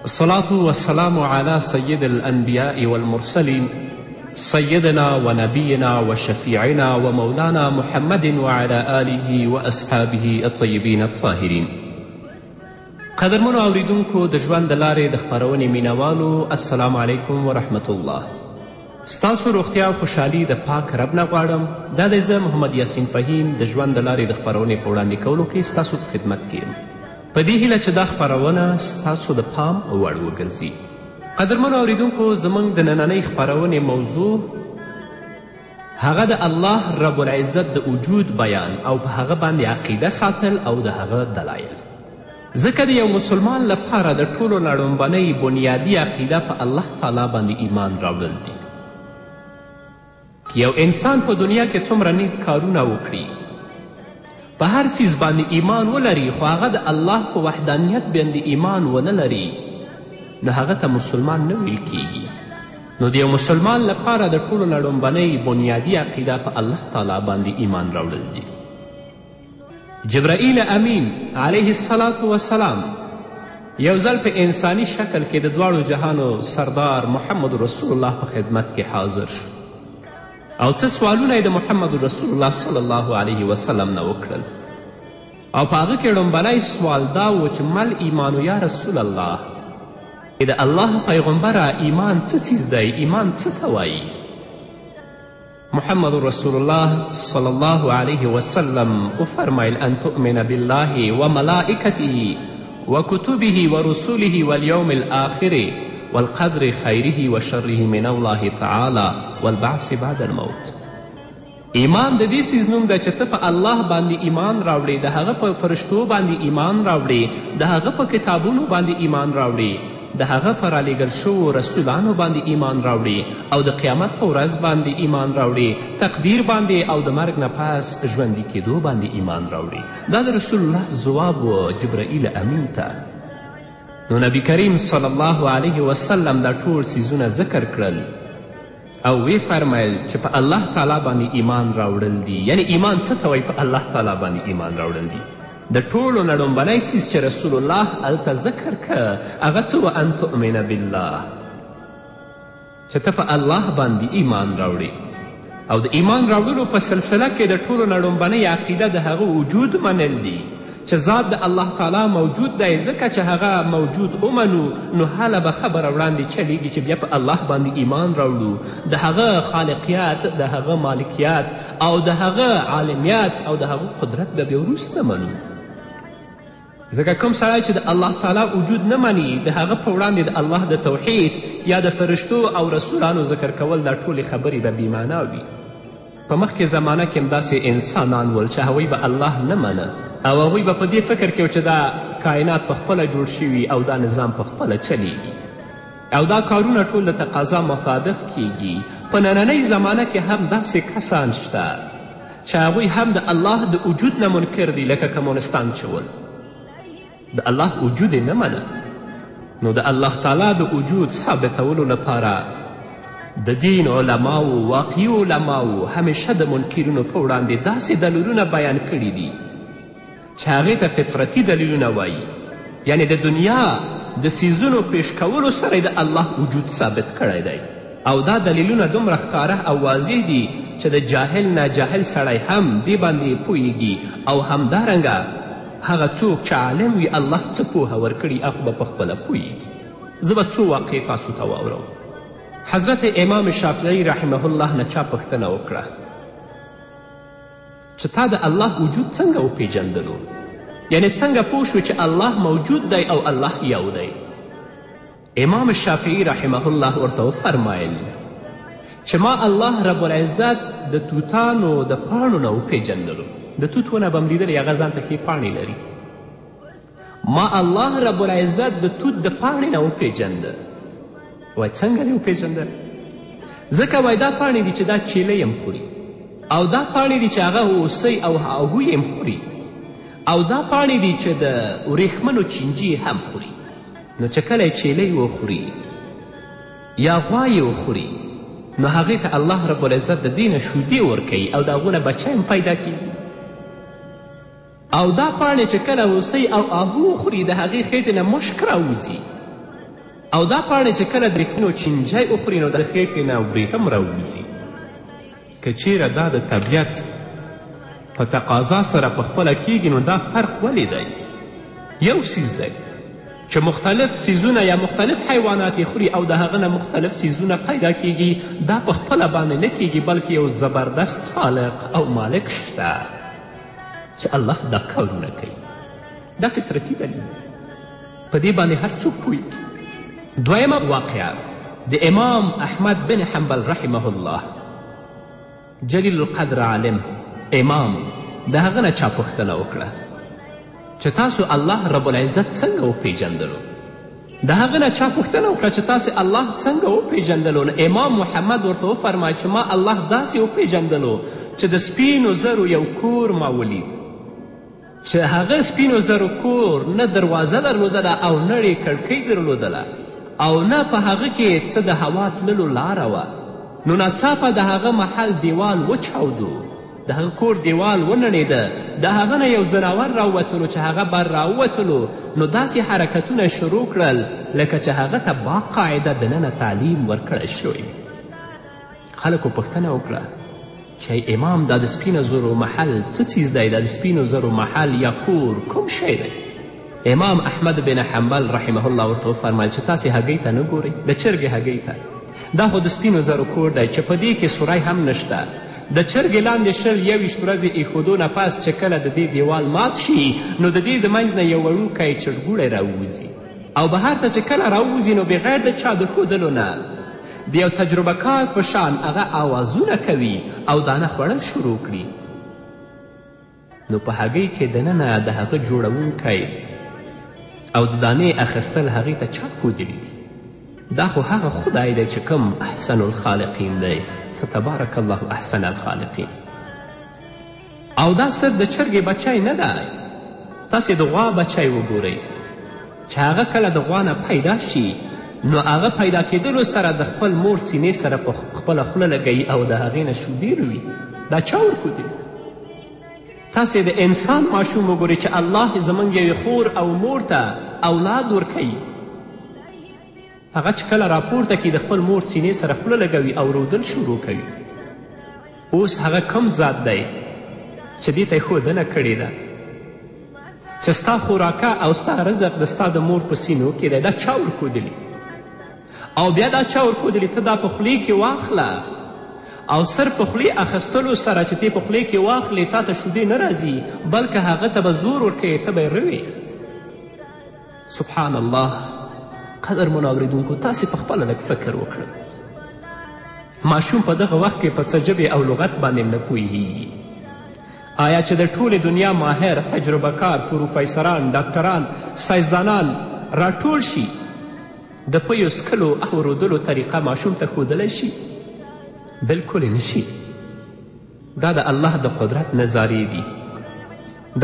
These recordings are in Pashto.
الصلاة والسلام علی سید الانبیاء والمرسلین سیدنا و نبینا و شفیعنا و مولانا محمد وعلی آله و اصحابه الطیبین الطاهرین قدرمنو اوریدونکو د ژوند د لارې د خپرونې مینوالو السلام علیکم ورحمت الله ستاسو روغتیا او خوشحالي د پاک رب نه غواړم دا دی زه محمد یاسین فهیم د ژوند د لارې د خپرونې په وړاندې کولو کې ستاسو په خدمت کې یم په دې هیله چې دا خپرونه ستاسو د پام وړ وګرځي قدرمنو اوریدونکو زموږ د نننۍ خپرونې موضوع هغه د الله رب العزت د وجود بیان او په هغه باندې عقیده ساتل او د هغه دلایل ځکه د یو مسلمان لپاره د ټولو نړومبنۍ بنیادي عقیده په الله تعالی باندې ایمان راوړل دي که یو انسان په دنیا کې څومره نیک کارونه وکړي په هر څیز باندې ایمان ولري خو هغه د الله په وحدانیت باندې ایمان ونه لري نو هغه ته مسلمان نه ویل کیږي نو د یو مسلمان لپاره د ټولو نه لومبنۍ بنیادي عقیده په الله تعالی باندې ایمان راوړل دي جبرائیل امین علیه الصلاة والسلام یو ځل په انساني شکل کې د دواړو جهانو سردار محمد رسول الله په خدمت کې حاضر شو او څه سوالونه د محمد رسول الله صلی الله علیه وسلم نه وکړل او په هغه کې ړومبنی سوال دا و چې مل ایمانو یا رسول الله که د الله پیغمبره ایمان څه څیز دی ایمان څه ته وایي محمد رسول الله صلی الله علیه وسلم وفرمایل ان تؤمن بالله وملائکته وکتبه ورسوله والیوم الاخر والقدر خیره وشره من الله تعالی والبعث بعد الموت ایمان د دې څیز نوم ده چې ته په الله باندې ایمان راوړې د هغه په فرشتو باندې ایمان راوړې د هغه په کتابونو باندې ایمان راوړې د هغه په رالېږل شوو رسولانو باندې ایمان راوړي او د قیامت په ورځ باندې ایمان راوړي تقدیر باندې او د مرګ نه پس ژوندي کېدو باندې ایمان راوړي دا د رسول الله ځواب و جبرائیل امین ته نو نبی کریم صلی الله علیه وسلم دا ټول څیزونه ذکر کړل او ویې فرمایل چې په الله تعالی باندې ایمان راوړل دي یعنې ایمان څه ته وایي په الله تعالی باندې ایمان راوړل دي د ټولو نه لومبنی څیز چې رسول الله هلته ذکر که هغه څه و ان تؤمن بالله چې ته په الله باندې ایمان راوړې او د ایمان راوړلو په سلسله کې د ټولو نه لومبنۍ عقیده د هغه وجود منل دي چې ذات د الله تعالی موجود دی ځکه چې هغه موجود ومنو نو هله به خبره وړاندې چلیږي چې بیا په الله باندې ایمان راوړو د هغه خالقیت د هغه مالکیت او د هغه عالمیت او د هغه قدرت به بیا وروسته منو ځکه کوم سړی چې د الله تعالی وجود نه مني د هغه په وړاندې د الله د توحید یا د فرشتو او رسولانو ذکر کول دا ټولې خبرې به بیمعنا وي په مخکې زمانه کې هم داسې انسانان ول چې هغوی به الله نه منه او هغوی به په دې فکر کې چې دا کائنات په خپله جوړ شوي او دا نظام په خپله چلیږي او دا کارونه ټول د تقاضا مطابق کیږي په نننۍ زمانه کې هم داسې کسان شته چې هغوی هم د الله د وجود نه منکر دي لکه کمونستان چې ول د الله وجود یې نه منه نو د الله تعالی د وجود ثابتولو لپاره د دین علماو واقعي علماو همیشه د منکرینو په وړاندې داسې دلیلونه بیان کړي دي چې هغې ته فطرتي دلیلونه وایي یعنی د دنیا د سیزونو پیش کولو سره د الله وجود ثابت کړی دی او دا دلیلونه دومره ښکاره او واضح دي چې د جاهل نه جاهل سړی هم دې باندې پوهیږي او همدارنګه هغه څوک چې عالم وي الله څه پوهه ورکړي هغه به پخپله پوهیږي زه به څو واقعې تاسو ته واوروم حضرت امام شافعي رحمه الله نه چا پوښتنه وکړه چې تا د الله وجود څنګه وپیژندلو یعنې څنګه پوه شو چې الله موجود دی او الله یو دی امام شافعي رحمه الله ورته وفرمایل چې ما الله رب العزت د توتانو د پاڼو نه وپېژندلو د توت ونه به هم لیدلی هغه ځان ته ښې پاڼې لري ما الله رب العزت د توت د پاڼې نه وپېژنده وایي څنګه دې وپېژنده ځکه وایي دا پاڼې دي چې دا چیلۍ هم خوري او دا پاڼې دي چې هغه هوسۍ او هاهوی هم خوري او دا پاڼې دي چې د وریښمنو چینجي هم خوري نو چې کله یې چیلۍ وخوري یا غوا یې وخوري نو هغې ته الله رب العزت د دې نه شودې ورکوي او د هغو نه بچی هم پیدا کیږي او دا پاڼې چې کله هوسۍ او آهو وخوري د هغې خېټې نه مشک راوځي او دا پاڼې چې کله د ریښمینو چینجی وخوري نو د خېټې نه وریښم راوځي که چیره دا د طبیعت په تقاضا سره په خپله کیږي نو دا فرق ولې دی یو سیز دی چې مختلف سیزونه یا مختلف حیوانات خوري او د هغه نه مختلف سیزونه پیدا کیږي دا په خپله باندې نه کیږي بلکې یو زبردست خالق او مالک شته چې الله دا کارونه کوي دا فطرتي دلیل په دې باندې هر څوک پوهېږي دویمه واقعه د امام احمد بن حنبل رحمه الله جلیل القدر عالم امام د هغه نه چا پوښتنه وکړه چې تاسو الله رب العزت څنګه وپیژندلو د هغه نه چا پوښتنه وکړه چې تاسې الله څنګه وپیژندلو نو امام محمد ورته وفرمایه چې ما الله داسې وپیژندلو چې د سپینو زرو یو کور ما ولید چې هغه سپینو زرو کور نه دروازه درلودله او نړې کړکۍ درلودله او نه په هغه کې څه د هوا تللو لاره وه نو ناڅاپه د هغه محل دیوال وچاودو د هغه کور دیوال ونړېده د هغه نه یو ځناور راووتلو چې هغه بر راووتلو نو داسې حرکتونه شروع کړل لکه چې هغه ته با قاعده دننه تعلیم ورکړی شوی خلکو پوښتنه وکړه چې امام دا د سپینو زرو محل څه څیز دی دا د سپینو زرو محل یا کور کوم شی دی امام احمد بن حنبل رحمه الله ورته وفرمیل چې تاسې هګۍ ته نه ګورئ د چرګې هګۍ ته دا خو د سپینو زرو کور دی چې په دې کې سوری هم نشته د چرګې لاندې شل یوویشت ورځې ایښودو نه پس چې کله د دې دیوال مات شي نو د دې د منځ نه یو وړوکی چړګوړی راووځي او بهر ته چې کله راووځي نو بغیر د چا د ښودلو نه د یو تجربه کار په شان هغه آوازونه کوي او دانه خوړل شروع کړي نو په هګۍ کې دننه د هغه جوړونکی او د دانې اخیستل هغې ته چا ښودلي دي دا خو هغه خدای دی چې کوم احسن الخالقین دی فتبارک الله احسن الخالقین او دا صرف د چرګې بچی نه ده تاسې د غوا بچی وګورئ چې هغه کله د غوا نه پیدا شي نو هغه پیدا کېدلو سره د خپل مور سینې سره په خپله خوله لګوي او د هغې نه شودې روي دا چا ورکوتې تاسې د انسان ماشوم وګورئ چې الله زموږ یوې خور او مور ته اولاد ورکوي هغه چې کله راپورته کړي د خپل مور سینې سره خوله لګوي او رودل شروع کوي اوس هغه کم ذات دی چې دې ته یې ښودنه کړې ده چې ستا خوراکه او ستا رزق د ستا د مور په سینو کې دی دا چا ورښودلي او بیا دا چا ورښودلي ته دا په خولې کې واخله او سر په خولې اخیستلو سره چې ته په خولې کې واخلې تا ته شودې نه راځي بلکې هغه ته به زور ورکوې ته به یې سبحان الله قدرمنو اورېدونکو تاسې په خپله لږ فکر وکړئ ماشوم په دغه وخت کې په څه ژبې او لغت باندې نه پوهیږي آیا چې د ټولې دنیا ماهر تجربه کار پروفیسران ډاکټران سایزدانان راټول شي د پیو سکلو او رودلو طریقه ماشوم ته ښودلی شي بلکل نشي دا د الله د قدرت نظارې دي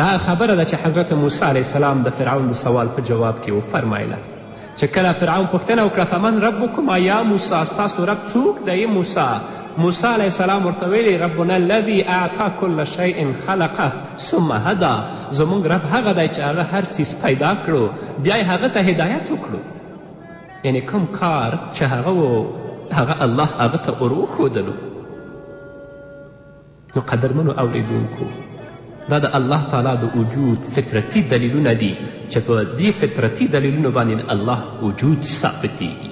دا خبره ده چې حضرت موسی علیه السلام د فرعون د سوال په جواب کې وفرمایله چې کله فرعون پوښتنه وکړه فمن ربکما یا موسی ستاسو رب څوک دی موسی موسی علیه السلام ورته ویلي ربنا الذي اعطا کل شیء خلقه ثم هدا زموږ رب هغه دی چې هغه هر څیز پیدا کړو بیا یې هغه ته هدایت وکړو یعنې کوم کار چې هغه و هغه الله هغه ته ور وښودلو نو قدرمنو اوریدونکو دا د الله تعالی د وجود فطرتي دلیلونه دي چې په دې فطرتي دلیلونو باندې د الله وجود ثابتیږي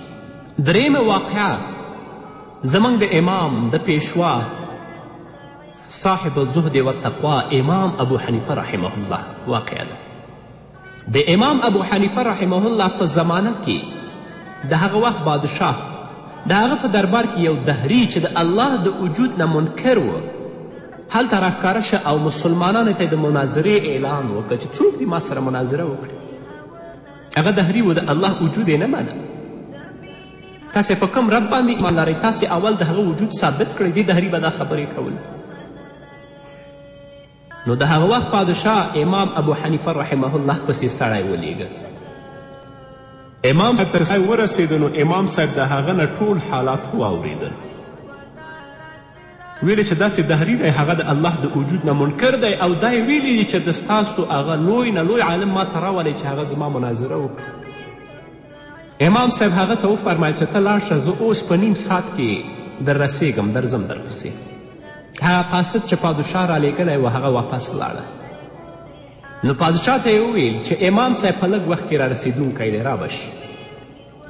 درېیمه واقعه زموږ د امام د پیشوا صاحب الزهد و تقوا امام ابو حنیفه رحمه الله واقعه ده د امام ابو حنیفه رحمه الله په زمانه کې د هغه وخت بادشاه د هغه په دربار کې یو دهری چې د الله د وجود نه منکر و هلته راښکاره شه او مسلمانانو ته د مناظرې اعلان وکړه چې څوک دې ما سره مناظره وکړي هغه دهری و د الله وجود یې نه منه تاسې په کوم رب باندې ایمان لرئ تاسې اول د هغه وجود ثابت کړئ دې دهری به دا خبرې کول نو د هغه وخت پادشاه امام ابو حنیفه رحمه الله پسې سړی ولیږه امام صاحب تر ځای ورسېده نو امام صاحب د هغه نه ټول حالات واورېدل ویلې چې داسې دهري دی هغه د الله د وجود نه منکر دی او دا یې ویلي دي چې د ستاسو هغه لوی نه لوی عالم ما ته راولئ چې هغه زما مناظره وکړي امام صاحب هغه ته وفرمایل چې ته لاړ شه زه اوس په نیم ساعت کې در رسېږم درځم درپسې هغه قاصد چې پادشاه رالیږلی و هغه واپس لاړه نو پادشاه ته یې وویل چې امام صاحب په لږ وخت کې را رسېدونکی دی رابه شي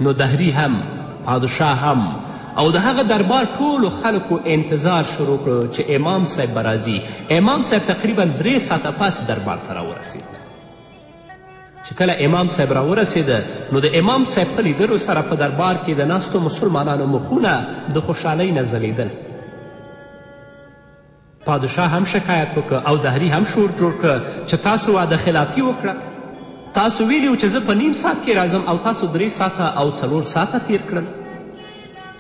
نو دهري هم پادشاه هم او د هغه دربار ټولو خلکو انتظار شروع کړو چې امام صاحب به راځي امام صاحب تقریبا درې ساعته پس دربار ته راورسېد چې کله امام صاحب راورسېده نو د امام صاحب په لیدلو سره په دربار کې د ناستو مسلمانانو مخونه د خوشحالۍ نه ځلیدل پادشاه هم شکایت وکړ او دهري هم شور جوړ کړ چې تاسو وعده خلافي وکړه تاسو ویلي چې زه په نیم ساعت کې راځم او تاسو درې ساعته او څلور ساعته تیر کړل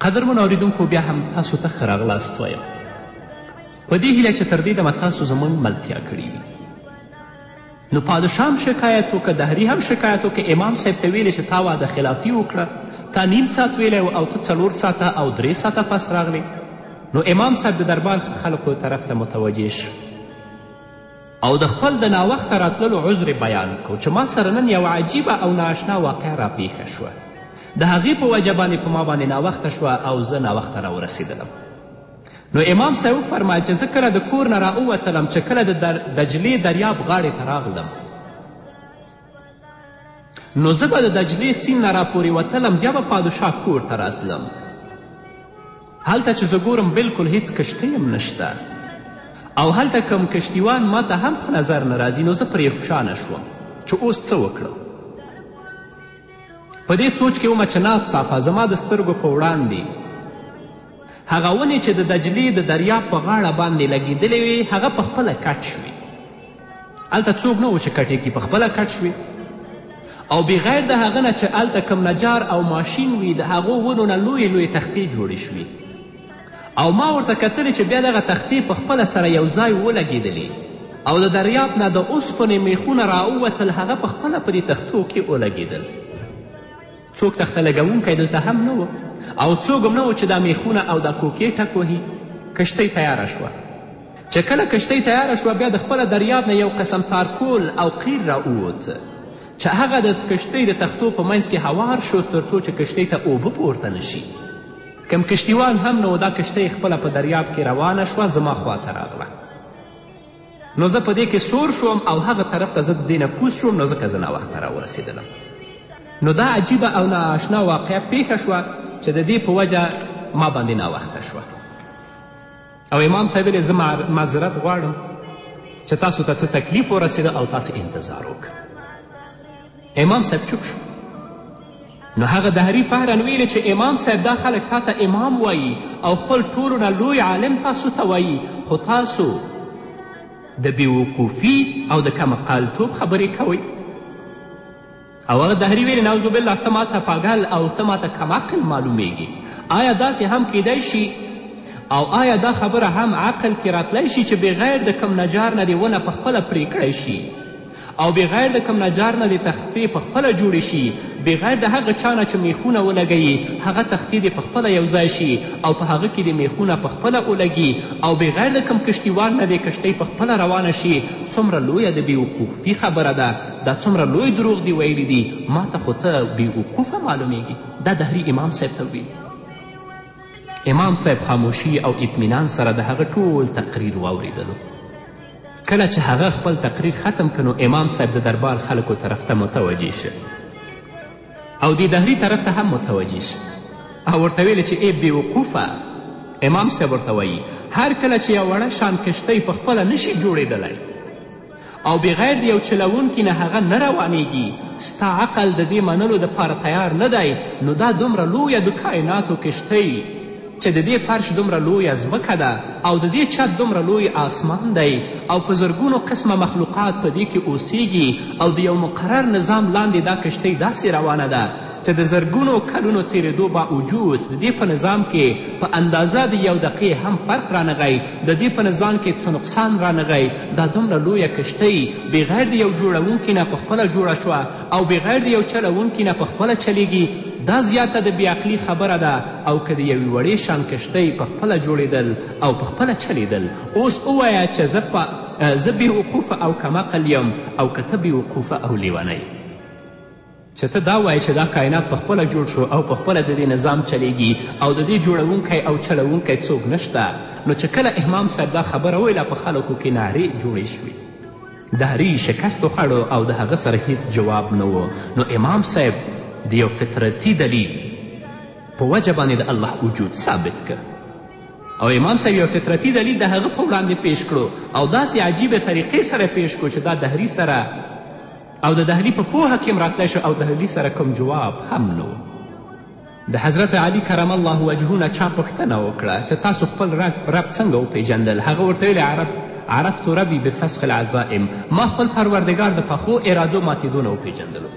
قدرمن اوریدونکو بیا هم تاسو ته ښه راغلاست وایم په دې هیله چې تر دې دمه تاسو زموږ ملتیا کړې وي نو پادشاه هم شکایت وکړه دهري هم شکایت وکړه امام صاحب ته ویلې چې تا واده خلافي وکړه تا نیم ساعت ویلی او ته څلور ساعته او درې ساعته پس راغلې نو امام صاحب د دربار خلکو طرف ته متوجه شو او د خپل د ناوخته راتللو عذر یې بیان کړو چې ما سره نن یوه عجیبه او نااشنا واقعه راپېښه شوه د هغې په وجه باندې په ما باندې ناوخته شوه او زه ناوخته راورسېدلم نو امام صاحب وفرمیل چې زه کله د کور نه راووتلم چې کله د دجلې دریاب غاړې ته راغلم نو زه به د دجلې سیند نه راپورې وتلم بیا به پادشاه کور ته راتلم هلته چې زه ګورم بلکل هیڅ کشتۍ هم نشته او هلته کم کشتیوان ما ته هم په نظر نه راځي نو زه پرې خوشحاله شوم چې اوس څه وکړم په دې سوچ کې ومه چې ناڅاپه زما د سترګو په وړاندې هغه ونې چې د دجلې د دریاب په غاړه باندې لګېدلې وې هغه په خپله کټ شوې هلته څوک نه و چې کټې کې په خپله کټ شوې او بغیر د هغه نه چې هلته کم نجار او ماشین وي د هغو ونو نه لویې لویې تختې جوړې شوې او ما ورته کتلې چې بیا دغه تختې په خپله سره یو ځای ولګېدلې او د دریاب نه د اوسپنې میخونه راووتل هغه په خپله په دې تختو کې ولګېدل څوک تخته لګوونکی دلته هم نه و او څوک هم نه و چې دا میخونه او دا کوکې ټک وهي کشتۍ تیاره شوه چې کله کشتۍ تیاره شوه بیا د خپله دریاب نه یو قسم تارکول او قیر را ووت چې هغه د کشتۍ د تختو په منځ کې هوار شو تر څو چې کشتۍ ته اوبه پورته نشي کم کشتیوان هم نه و دا کشتۍ خپله په دریاب کې روانه شوه زما خواته راغله نو زه په دې کې سور شوم او هغه طرف ته زه د دې نه کوز شوم نو ځکه زه ناوخته راورسېدلم نو دا عجیبه او نااشنا واقعه پیښه شوه چې د دې په وجه ما باندې ناوخته شوه او امام صاحب ویلې زه معذرت غواړم چې تاسو ته څه تکلیف ورسېده او تاسو انتظار وکړه امام صاحب چوپ شو نو هغه دهري فهرا ویلې چې امام صاحب دا خلک تا ته امام وایي او خپل ټولو نه لوی عالم تاسو ته وایي خو تاسو د بیوقوفي او د کمقالتوب خبرې کوئ او هغه دهري ویلې نعوذ بالله ته ماته پاګل او ته ماته کمعقل معلومیږي آیا داسې هم کیدای شي او آیا دا خبره هم عقل کې راتلی شي چې بغیر د کم نجار نه دې ونه په خپله پرې کړی شي او بغیر د کوم نجار نه دې تختې په خپله جوړې شي، بغیر د هغه چا نه چې مېخونه ولګوي، هغه تختې دې په خپله یو ځای شي او په هغه کې دې مېخونه په خپله ولګي، او بغیر د کوم کشتیوال نه دې کښتۍ په خپله روانه شي، څومره لویه د بې وقوفي خبره ده، دا څومره لوی دروغ دې ویلي دي، ما ته خو ته بې وقوفه معلومېږې. دا دهري امام صاحب ته ویلي. امام صاحب خاموشي او اطمینان سره د هغه ټول تقریر واورېدلو. کله چې هغه خپل تقریر ختم که نو امام صاحب د دربار خلکو طرف ته متوجه شه او د دهري طرف ته هم متوجه شه او ورته ویل چې ای بیوقوفه امام صاحب ورته وایي هر کله چې یو وړه شان کښتۍ په خپله نشي جوړېدلی او بغیر د یو چلوونکي نه هغه نه روانیږي ستا عقل د دې منلو دپاره تیار نه دی نو دا دومره لویه د کایناتو کښتۍ چې د دې فرش دومره لویه ځمکه ده او د دې چت دومره لوی آسمان دی او په زرګونو قسمه مخلوقات په دې کې اوسیږي او د یو مقرر نظام لاندې دا کشتۍ داسې روانه ده چې د زرګونو کلونو تیریدو باوجود د دې په نظام کې په اندازه د یو دقیقې هم فرق رانغی د دې په نظام کې څه نقصان رانغی دا دومره لویه کشتۍ بغیر د یو جوړونکي نه په خپله جوړه شوه او بغیر د یو چلوونکي نه په خپله چلیږي دا زیاته د بې عقلي خبره ده او که د یوې وړې شان کښتۍ په خپله جوړېدل او په خپله چلېدل اوس ووایه چې زه په زه بې وقوفه او کم عقل یم او که ته بې وقوفه او لیونی چې ته دا وایې چې دا کاینات په خپله جوړ شو او په خپله د دې نظام چلیږي او د دې جوړونکی او چلوونکی څوک نشته نو چې کله امام صاحب دا خبره ویله په خلکو کې نارې جوړې شوې دهري شکست وخوړ او د هغه سره هیڅ جواب نه و نو امام صاحب د یو فطرتي دلیل په وجه باندې د الله وجود ثابت که او امام صاحب یو فطرتي دلیل د هغه په وړاندې پیش کړو او داسې عجیبه طریقې سره پیش کړو چې دا دهري سره او د دهلي په پوهه کې هم راتلی شو او دهلي سره کوم جواب هم نه د حضرت علي کرم الله وجهه نه چا پوښتنه وکړه چې تاسو خپل رب څنګه وپیژندل هغه ورته ویلې عرب عرفت ربي بفسخ العزائم ما خپل پروردګار د پخو ارادو ماتېدو نه وپیژندلو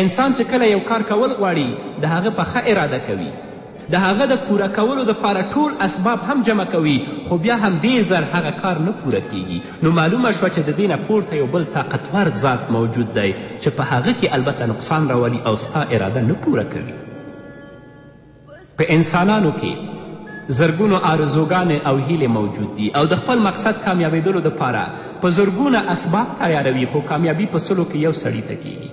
انسان چې کله یو کار کول غواړي د هغه پخه اراده کوي د هغه د پوره کولو دپاره ټول اسباب هم جمع کوي خو بیا هم ډیر زر هغه کار نه پوره کیږي نو معلومه شوه چې د دې نه پورته یو بل طاقتور ذات موجود دی چې په هغه کې البته نقصان راولي او ستا اراده نه پوره کوي په انسانانو کې زرګونو آرزوګانې او هیلې موجود دي او د خپل مقصد کامیابېدلو دپاره په زرګونه اسباب تیاروي خو کامیابي په سلو کې یو سړي ته کیږي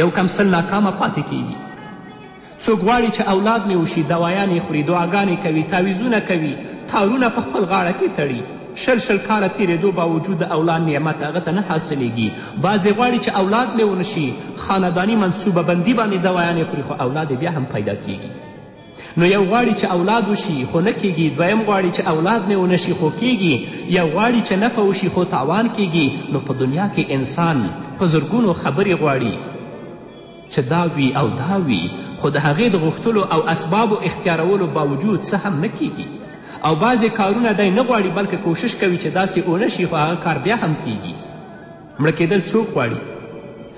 یو کم سل ناکامه پاتې کیږي څوک غواړي چې اولاد مې وشي دوایانې خوري دعاګانې کوي تعویزونه کوي تارونه په خپل غاړه کې تړي شل شل کاله تیرېدو باوجود د اولاد نعمت هغه ته نه حاصلیږي بعضې غواړي چې اولاد مې ونشي خانداني منصوبه بندي باندې دوایانې خوري خو اولاد بیا هم پیدا کیږي نو یو غواړي چې اولاد وشي خو نه کیږي دویم غواړي چې اولاد مې ونه شي خو کیږي یو غواړي چې نفع وشي خو تاوان کیږي نو په دنیا کې انسان په زرګونو خبرې غواړي چې دا وي او دا وي خو د هغې د غوښتلو او اسبابو اختیارولو باوجود څه هم نه کیږي او بعضې کارونه دی نه غواړي بلکې کوشش کوي چې داسې ونه شي خو هغه کار بیا هم کیږي مړه کیدل څوک غواړي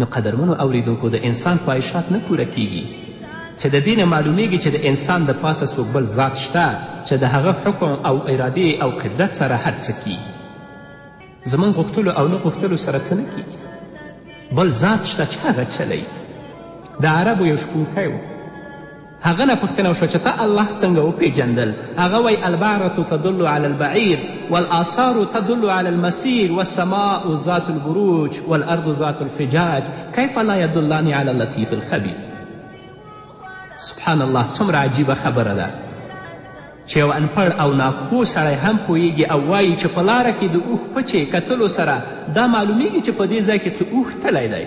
نو قدرمنو اوریدونکو د انسان خواهشات نه پوره کیږي چې د دې نه معلومیږي چې د انسان د پاسه څوک بل ذات شته چې د هغه حکم او ارادې او قدرت سره هر څه کیږي زموږ غوښتلو او نه غوښتلو سره څه نه کیږي بل ذات شته چې هغه چلی د عربو یو شپونکی و هغه نه پوښتنه وشوه چې تا الله څنګه وپېژندل؟ هغه وایي البعرة تدل علی البعیر والآثار تدل علی المسیر والسماء ذات البروج والارض ذات الفجاج کیف لا یدلان علی اللطیف الخبیر سبحان الله څومره عجیبه خبره ده چې یو انپړ او ناپوه سړی هم پوهیږي او وایي چې په لاره کې د اوښ پچې کتلو سره دا معلومیږي چې په دې ځای کې څه اوښ تللی دی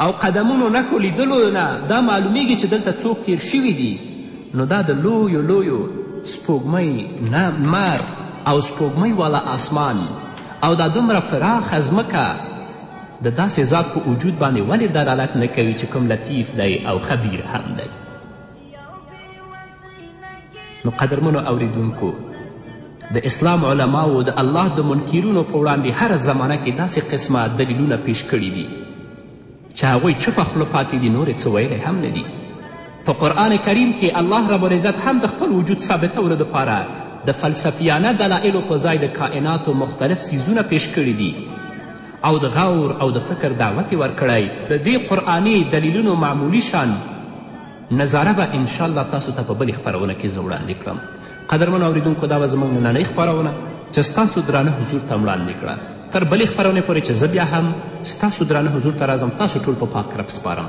او قدمونو نښو لیدلو نه دا معلومیږي چې دلته څوک تیر شوي دي نو دا د لویو لویو سپوږمۍ نه لمر او سپوږمۍ والا آسمان او دا دومره فراخه ځمکه د داسې ذات په وجود باندې ولې دلالت نه کوي چې کوم لطیف دی او خبیر هم دی نو قدرمنو اوریدونکو د اسلام علماو د الله د منکرونو په وړاندې هره زمانه کې داسې قسمه دلیلونه پیش کړي دي چې هغوی چپه خوله پاتې دي نورې څه ویلی هم نه دي په قرآن کریم کې الله رب العزت هم د خپل وجود ثابتولو دپاره د فلسفیانه دلایلو په ځای د کائناتو مختلف څیزونه پیش کړي دي او د غور او د فکر دعوت یې ورکړی. د دې قرآني دلیلونو معمولي شان نظاره به انشاالله تاسو ته په بلې خپرونه کې زه وړاندې کړم. قدرمنو اورېدونکو دا به زموږ نننۍ خپرونه چې ستاسو درانه حضور ته وړاندې کړه. تر بلې خپرونې پورې چې زه بیا هم ستاسو درانه حضور ته راځم تاسو ټول په پاک رب سپارم.